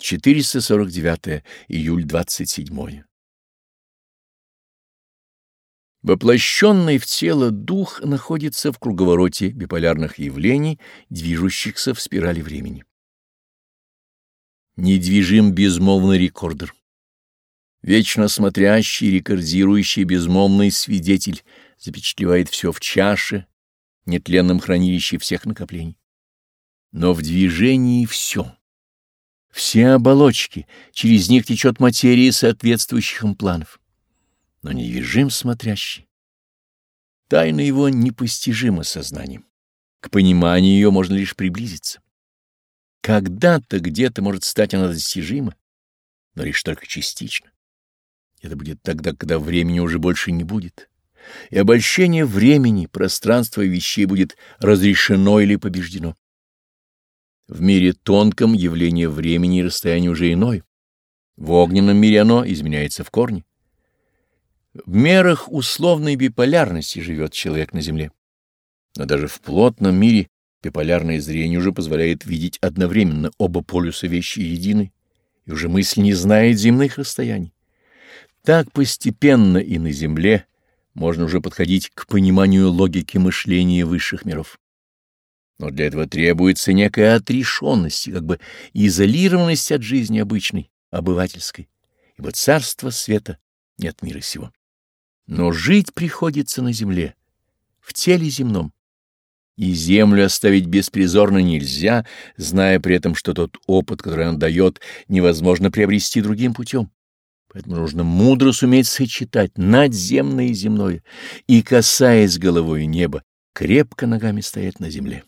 449 июль 27 Воплощенный в тело дух находится в круговороте биполярных явлений, движущихся в спирали времени. Недвижим безмолвный рекордер. Вечно смотрящий, рекордирующий безмолвный свидетель запечатлевает все в чаше, нетленном хранилище всех накоплений. Но в движении все. Все оболочки, через них течет материя соответствующих им планов но недвижим смотрящий. Тайна его непостижима сознанием. К пониманию ее можно лишь приблизиться. Когда-то где-то может стать она достижима, но лишь только частично. Это будет тогда, когда времени уже больше не будет, и обольщение времени, пространства и вещей будет разрешено или побеждено. В мире тонком явление времени и расстояния уже иное. В огненном мире оно изменяется в корне. В мерах условной биполярности живет человек на Земле. Но даже в плотном мире биполярное зрение уже позволяет видеть одновременно оба полюса вещи едины, и уже мысль не знает земных расстояний. Так постепенно и на Земле можно уже подходить к пониманию логики мышления высших миров. Но для этого требуется некая отрешенность, как бы изолированность от жизни обычной, обывательской, ибо царство света нет мира сего. Но жить приходится на земле, в теле земном. И землю оставить беспризорно нельзя, зная при этом, что тот опыт, который он дает, невозможно приобрести другим путем. Поэтому нужно мудро суметь сочетать надземное и земное, и, касаясь головой неба, крепко ногами стоять на земле.